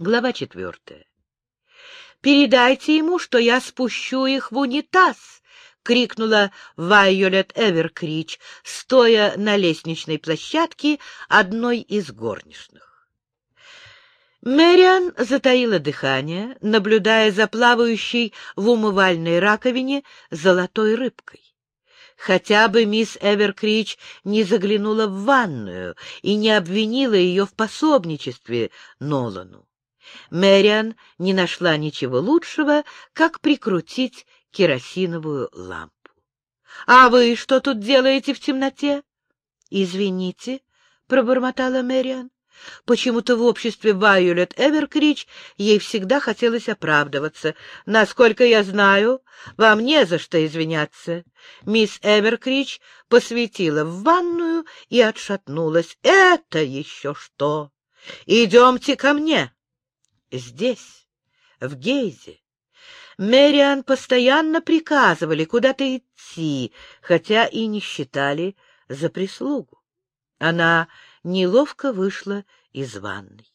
Глава четвертая. «Передайте ему, что я спущу их в унитаз!» — крикнула Вайолет Эверкрич, стоя на лестничной площадке одной из горничных. Мэриан затаила дыхание, наблюдая за плавающей в умывальной раковине золотой рыбкой. Хотя бы мисс Эверкрич не заглянула в ванную и не обвинила ее в пособничестве Нолану. Мэриан не нашла ничего лучшего, как прикрутить керосиновую лампу. — А вы что тут делаете в темноте? — Извините, — пробормотала Мэриан. Почему-то в обществе Вайолет Эверкрич ей всегда хотелось оправдываться. Насколько я знаю, вам не за что извиняться. Мисс Эверкрич посветила в ванную и отшатнулась. «Это еще что? Идемте ко мне!» Здесь, в Гейзе, Мэриан постоянно приказывали куда-то идти, хотя и не считали за прислугу. Она неловко вышла из ванной.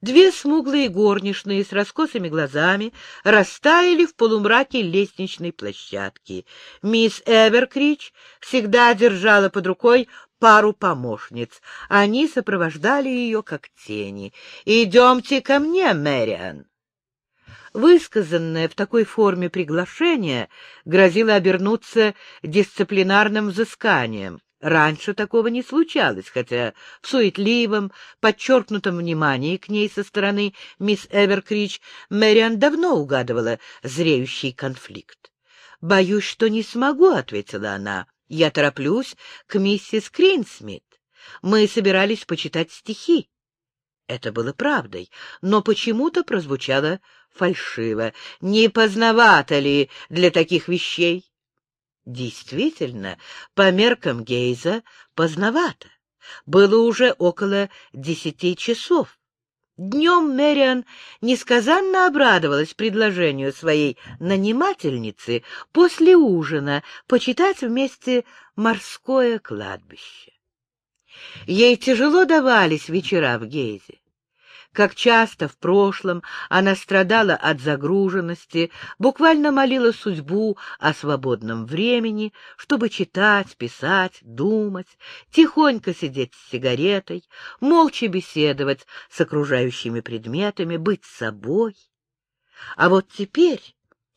Две смуглые горничные с раскосыми глазами растаяли в полумраке лестничной площадки. Мисс Эверкрич всегда держала под рукой пару помощниц. Они сопровождали ее как тени. «Идемте ко мне, Мэриан!» Высказанное в такой форме приглашение грозило обернуться дисциплинарным взысканием. Раньше такого не случалось, хотя в суетливом, подчеркнутом внимании к ней со стороны мисс Эверкрич Мэриан давно угадывала зреющий конфликт. «Боюсь, что не смогу», — ответила она. «Я тороплюсь к миссис Кринсмит. Мы собирались почитать стихи». Это было правдой, но почему-то прозвучало фальшиво. Не поздновато ли для таких вещей? Действительно, по меркам Гейза поздновато. Было уже около десяти часов. Днем Мэриан несказанно обрадовалась предложению своей нанимательницы после ужина почитать вместе морское кладбище. Ей тяжело давались вечера в Гейзе. Как часто в прошлом она страдала от загруженности, буквально молила судьбу о свободном времени, чтобы читать, писать, думать, тихонько сидеть с сигаретой, молча беседовать с окружающими предметами, быть собой. А вот теперь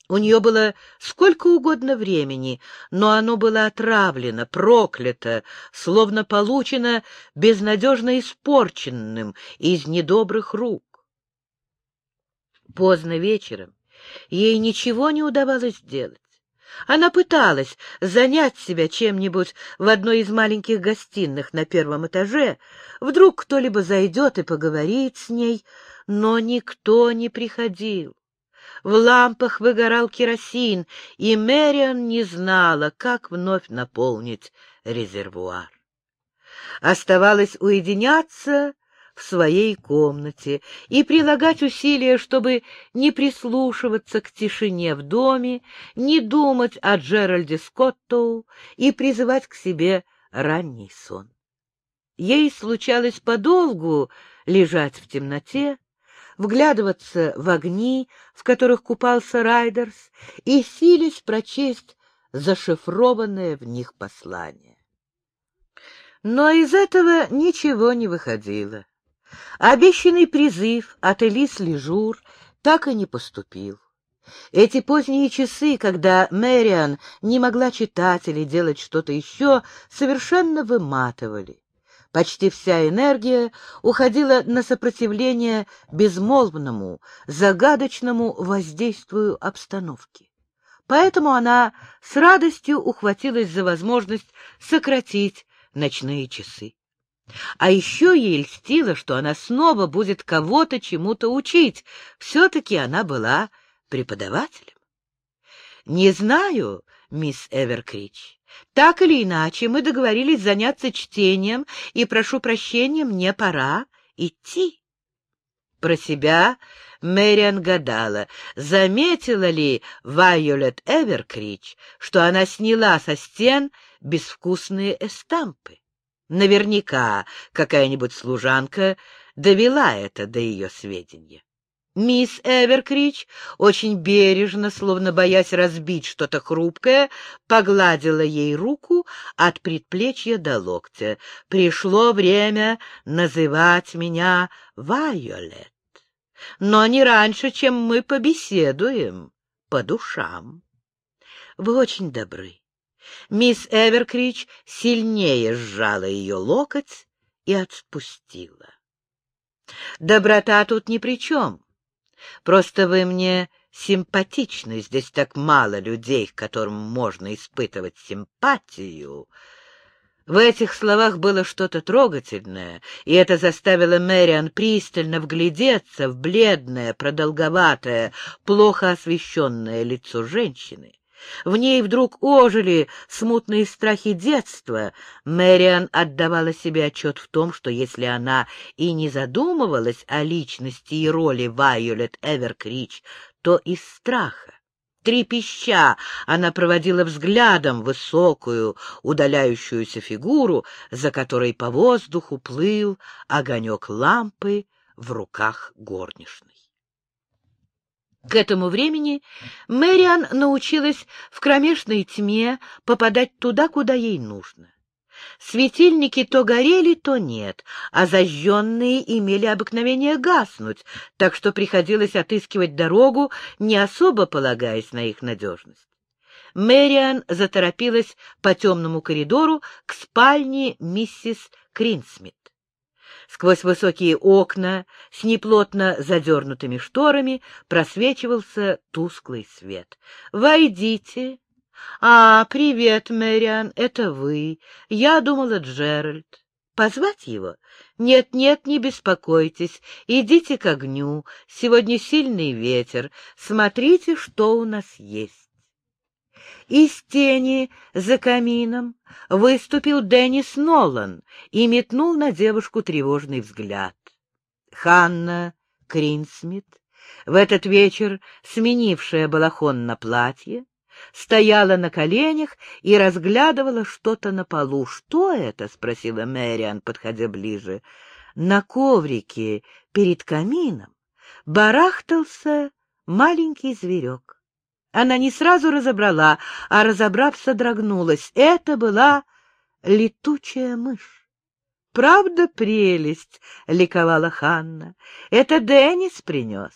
у нее было сколько угодно времени, но оно было отравлено, проклято, словно получено безнадежно испорченным из недобрых рук. Поздно вечером ей ничего не удавалось сделать. Она пыталась занять себя чем-нибудь в одной из маленьких гостиных на первом этаже. Вдруг кто-либо зайдет и поговорит с ней, но никто не приходил. В лампах выгорал керосин, и Мэриан не знала, как вновь наполнить резервуар. Оставалось уединяться в своей комнате и прилагать усилия, чтобы не прислушиваться к тишине в доме, не думать о Джеральде Скоттоу и призывать к себе ранний сон. Ей случалось подолгу лежать в темноте, вглядываться в огни, в которых купался Райдерс, и сились прочесть зашифрованное в них послание. Но из этого ничего не выходило. Обещанный призыв от Элис Лежур так и не поступил. Эти поздние часы, когда Мэриан не могла читать или делать что-то еще, совершенно выматывали. Почти вся энергия уходила на сопротивление безмолвному, загадочному воздействию обстановки. Поэтому она с радостью ухватилась за возможность сократить ночные часы. А еще ей льстило, что она снова будет кого-то чему-то учить. Все-таки она была преподавателем. Не знаю, мисс Эверкрич, так или иначе, мы договорились заняться чтением, и, прошу прощения, мне пора идти. Про себя Мэриан гадала, заметила ли Вайолет Эверкрич, что она сняла со стен безвкусные эстампы. Наверняка какая-нибудь служанка довела это до ее сведения. Мисс Эверкрич очень бережно, словно боясь разбить что-то хрупкое, погладила ей руку от предплечья до локтя. Пришло время называть меня Вайолет. Но не раньше, чем мы побеседуем по душам. Вы очень добры. Мисс Эверкрич сильнее сжала ее локоть и отпустила. Доброта тут ни при чем. Просто вы мне симпатичны, здесь так мало людей, к которым можно испытывать симпатию. В этих словах было что-то трогательное, и это заставило Мэриан пристально вглядеться в бледное, продолговатое, плохо освещенное лицо женщины. В ней вдруг ожили смутные страхи детства. Мэриан отдавала себе отчет в том, что если она и не задумывалась о личности и роли Вайолет Эверкрич, то из страха. Трепеща, она проводила взглядом высокую, удаляющуюся фигуру, за которой по воздуху плыл огонек лампы в руках горничной. К этому времени Мэриан научилась в кромешной тьме попадать туда, куда ей нужно. Светильники то горели, то нет, а зажженные имели обыкновение гаснуть, так что приходилось отыскивать дорогу, не особо полагаясь на их надежность. Мэриан заторопилась по темному коридору к спальне миссис Кринсмит. Сквозь высокие окна с неплотно задернутыми шторами просвечивался тусклый свет. «Войдите!» «А, привет, Мэриан, это вы. Я думала, Джеральд. Позвать его? Нет-нет, не беспокойтесь. Идите к огню. Сегодня сильный ветер. Смотрите, что у нас есть». Из тени за камином выступил Деннис Нолан и метнул на девушку тревожный взгляд. Ханна Кринсмит, в этот вечер сменившая балахон на платье, стояла на коленях и разглядывала что-то на полу. «Что это?» — спросила Мэриан, подходя ближе. На коврике перед камином барахтался маленький зверек. Она не сразу разобрала, а, разобрав, содрогнулась. Это была летучая мышь. «Правда прелесть?» — ликовала Ханна. «Это Деннис принес.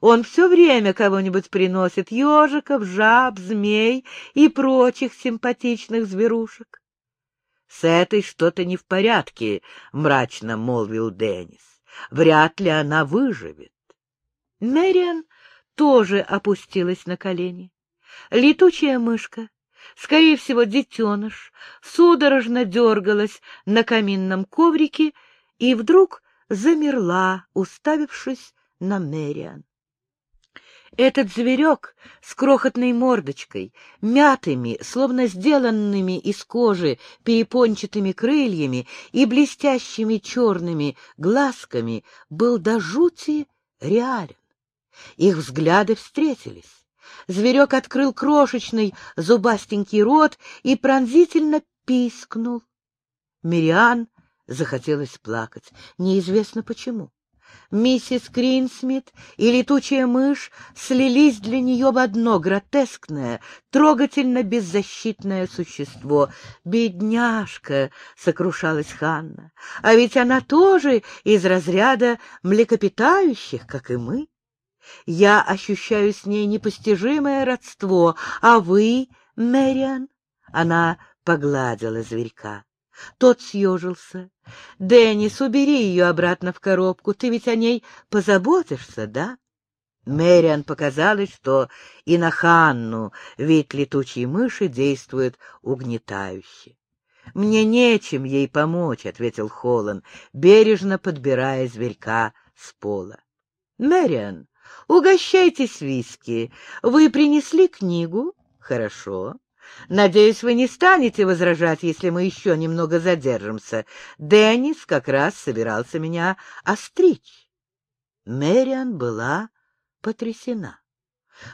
Он все время кого-нибудь приносит — ежиков, жаб, змей и прочих симпатичных зверушек». «С этой что-то не в порядке», — мрачно молвил Деннис. «Вряд ли она выживет». Мэриан тоже опустилась на колени. Летучая мышка, скорее всего, детеныш, судорожно дергалась на каминном коврике и вдруг замерла, уставившись на Мэриан. Этот зверек с крохотной мордочкой, мятыми, словно сделанными из кожи перепончатыми крыльями и блестящими черными глазками, был до жути реален. Их взгляды встретились. Зверек открыл крошечный зубастенький рот и пронзительно пискнул. Мириан захотелось плакать, неизвестно почему. Миссис Кринсмит и летучая мышь слились для нее в одно гротескное, трогательно беззащитное существо. «Бедняжка!» — сокрушалась Ханна. «А ведь она тоже из разряда млекопитающих, как и мы». Я ощущаю с ней непостижимое родство, а вы, Мэриан?» Она погладила зверька. Тот съежился. «Деннис, убери ее обратно в коробку, ты ведь о ней позаботишься, да?» Мэриан показалось, что и на Ханну вид летучей мыши действует угнетающе. «Мне нечем ей помочь», — ответил Холлан, бережно подбирая зверька с пола. «Мэриан, Угощайтесь виски. Вы принесли книгу? Хорошо. Надеюсь, вы не станете возражать, если мы еще немного задержимся. Деннис как раз собирался меня остричь. Мэриан была потрясена.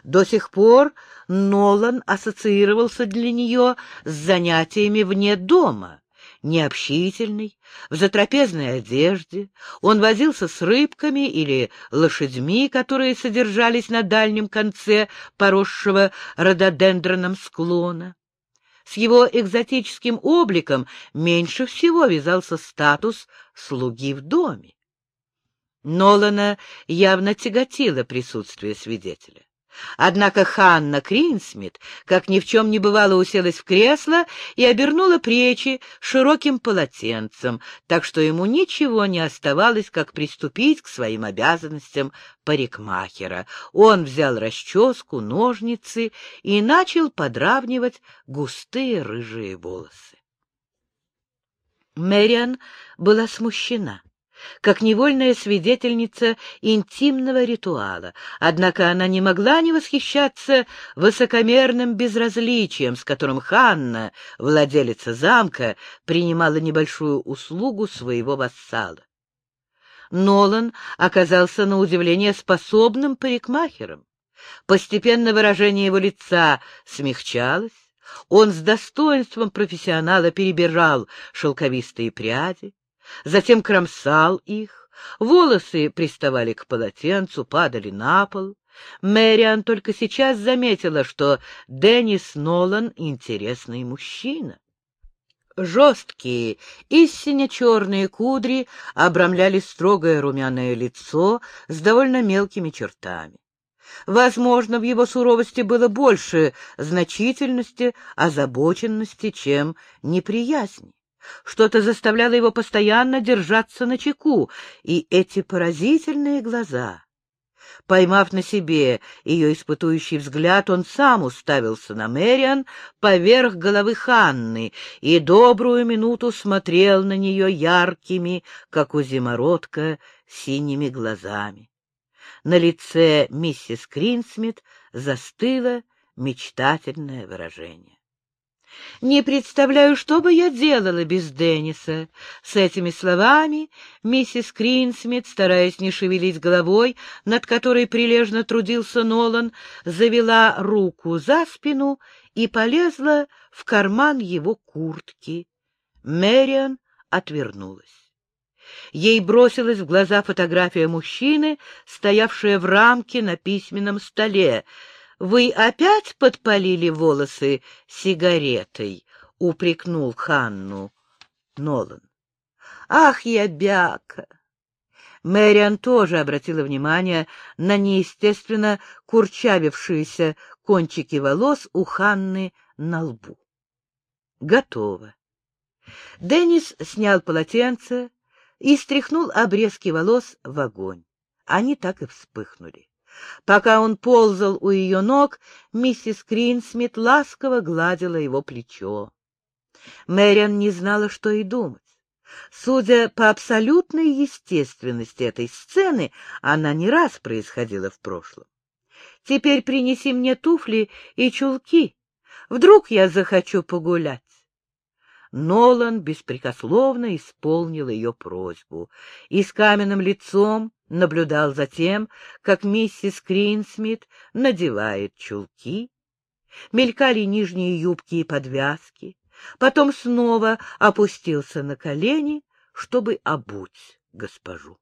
До сих пор Нолан ассоциировался для нее с занятиями вне дома. Необщительный, в затрапезной одежде, он возился с рыбками или лошадьми, которые содержались на дальнем конце поросшего рододендроном склона. С его экзотическим обликом меньше всего вязался статус слуги в доме. Нолана явно тяготило присутствие свидетеля. Однако Ханна Кринсмит, как ни в чем не бывало, уселась в кресло и обернула плечи широким полотенцем, так что ему ничего не оставалось, как приступить к своим обязанностям парикмахера. Он взял расческу, ножницы и начал подравнивать густые рыжие волосы. Мэриан была смущена как невольная свидетельница интимного ритуала, однако она не могла не восхищаться высокомерным безразличием, с которым Ханна, владелица замка, принимала небольшую услугу своего вассала. Нолан оказался на удивление способным парикмахером. Постепенно выражение его лица смягчалось, он с достоинством профессионала перебирал шелковистые пряди, затем кромсал их, волосы приставали к полотенцу, падали на пол. Мэриан только сейчас заметила, что Деннис Нолан — интересный мужчина. Жесткие, истинно черные кудри обрамляли строгое румяное лицо с довольно мелкими чертами. Возможно, в его суровости было больше значительности, озабоченности, чем неприязни. Что-то заставляло его постоянно держаться на чеку, и эти поразительные глаза... Поймав на себе ее испытующий взгляд, он сам уставился на Мэриан поверх головы Ханны и добрую минуту смотрел на нее яркими, как у зимородка, синими глазами. На лице миссис Кринсмит застыло мечтательное выражение. Не представляю, что бы я делала без Денниса. С этими словами миссис Кринсмит, стараясь не шевелить головой, над которой прилежно трудился Нолан, завела руку за спину и полезла в карман его куртки. Мэриан отвернулась. Ей бросилась в глаза фотография мужчины, стоявшая в рамке на письменном столе — вы опять подпалили волосы сигаретой? — упрекнул Ханну Нолан. — Ах, я бяка! Мэриан тоже обратила внимание на неестественно курчавившиеся кончики волос у Ханны на лбу. Готово. Деннис снял полотенце и стряхнул обрезки волос в огонь. Они так и вспыхнули. Пока он ползал у ее ног, миссис Кринсмит ласково гладила его плечо. Мэриан не знала, что и думать. Судя по абсолютной естественности этой сцены, она не раз происходила в прошлом. «Теперь принеси мне туфли и чулки. Вдруг я захочу погулять». Нолан беспрекословно исполнил ее просьбу и с каменным лицом наблюдал за тем, как миссис Кринсмит надевает чулки. Мелькали нижние юбки и подвязки, потом снова опустился на колени, чтобы обуть госпожу.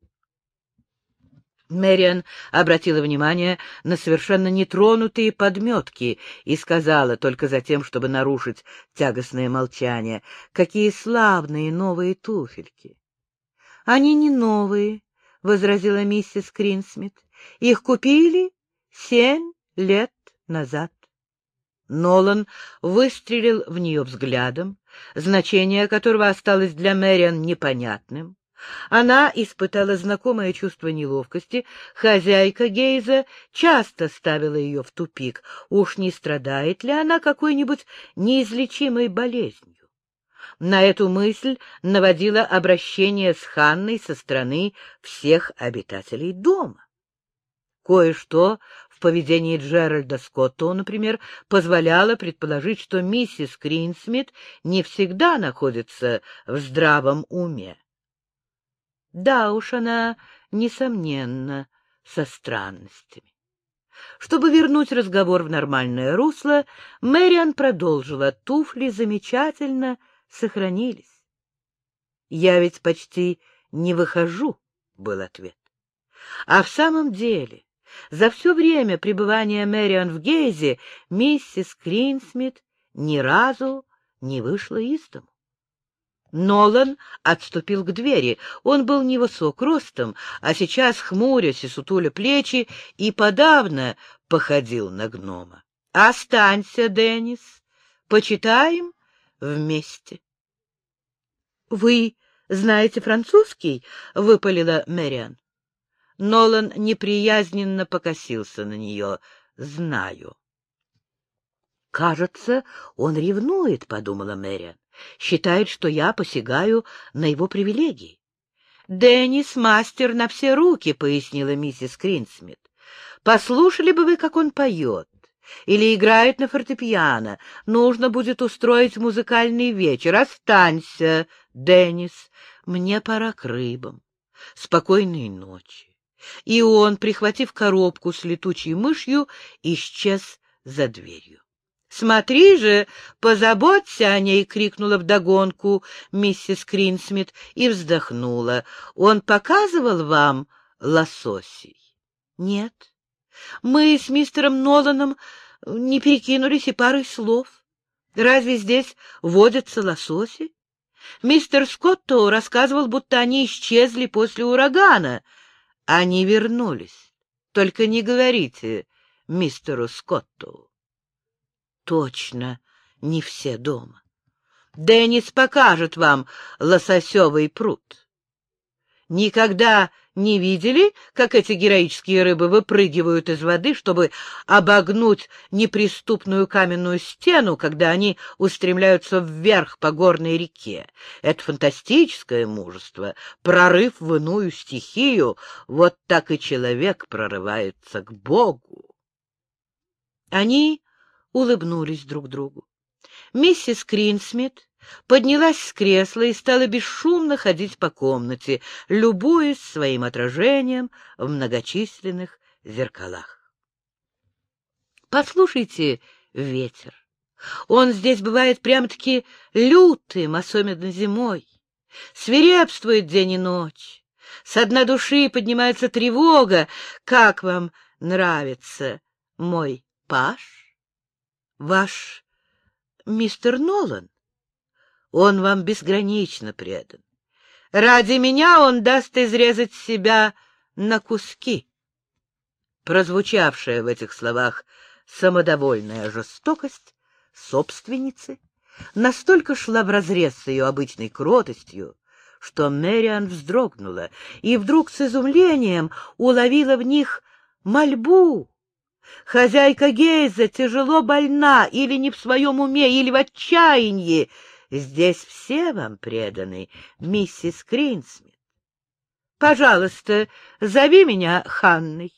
Мэриан обратила внимание на совершенно нетронутые подметки и сказала, только за тем, чтобы нарушить тягостное молчание, какие славные новые туфельки. — Они не новые, — возразила миссис Кринсмит. — Их купили семь лет назад. Нолан выстрелил в нее взглядом, значение которого осталось для Мэриан непонятным. Она испытала знакомое чувство неловкости. Хозяйка Гейза часто ставила ее в тупик. Уж не страдает ли она какой-нибудь неизлечимой болезнью? На эту мысль наводило обращение с Ханной со стороны всех обитателей дома. Кое-что в поведении Джеральда Скотта, например, позволяло предположить, что миссис Кринсмит не всегда находится в здравом уме. Да уж она, несомненно, со странностями. Чтобы вернуть разговор в нормальное русло, Мэриан продолжила. Туфли замечательно сохранились. Я ведь почти не выхожу, — был ответ. А в самом деле, за все время пребывания Мэриан в Гейзе миссис Кринсмит ни разу не вышла из дому. Нолан отступил к двери. Он был невысок ростом, а сейчас, хмурясь и сутуля плечи, и подавно походил на гнома. — Останься, Деннис, почитаем вместе. — Вы знаете французский? — выпалила Мэриан. Нолан неприязненно покосился на нее. — Знаю. — Кажется, он ревнует, — подумала Мэриан считает, что я посягаю на его привилегии. «Деннис — мастер на все руки», — пояснила миссис Кринсмит. «Послушали бы вы, как он поет или играет на фортепиано. Нужно будет устроить музыкальный вечер. Останься, Деннис, мне пора к рыбам. Спокойной ночи». И он, прихватив коробку с летучей мышью, исчез за дверью. «Смотри же, позаботься о ней!» — крикнула вдогонку миссис Кринсмит и вздохнула. «Он показывал вам лососей?» «Нет. Мы с мистером Ноланом не перекинулись и парой слов. Разве здесь водятся лососи? Мистер Скотто рассказывал, будто они исчезли после урагана. Они вернулись. Только не говорите мистеру Скотту точно не все дома. Деннис покажет вам лососевый пруд. Никогда не видели, как эти героические рыбы выпрыгивают из воды, чтобы обогнуть неприступную каменную стену, когда они устремляются вверх по горной реке? Это фантастическое мужество, прорыв в иную стихию, вот так и человек прорывается к Богу. Они улыбнулись друг другу. Миссис Кринсмит поднялась с кресла и стала бесшумно ходить по комнате, любуясь своим отражением в многочисленных зеркалах. «Послушайте ветер. Он здесь бывает прямо-таки лютым, особенно зимой. Свирепствует день и ночь. С дна души поднимается тревога. Как вам нравится мой паш?» Ваш мистер Нолан? Он вам безгранично предан. Ради меня он даст изрезать себя на куски. Прозвучавшая в этих словах самодовольная жестокость собственницы настолько шла вразрез с ее обычной кротостью, что Мэриан вздрогнула и вдруг с изумлением уловила в них мольбу, Хозяйка Гейза тяжело больна или не в своем уме, или в отчаянии. Здесь все вам преданы, миссис Кринсмит. Пожалуйста, зови меня Ханной.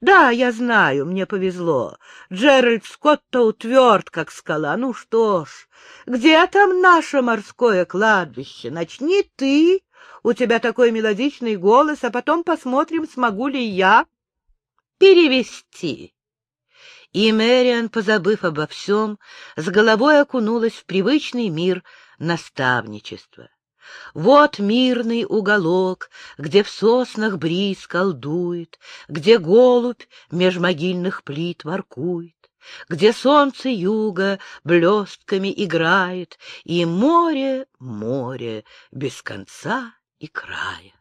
Да, я знаю, мне повезло. Джеральд Скотто утверд, как скала. Ну что ж, где там наше морское кладбище? Начни ты. У тебя такой мелодичный голос, а потом посмотрим, смогу ли я перевести. И Мэриан, позабыв обо всем, с головой окунулась в привычный мир наставничества. Вот мирный уголок, где в соснах бриз колдует, где голубь меж могильных плит воркует, где солнце юга блестками играет, и море, море без конца и края.